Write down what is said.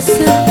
tak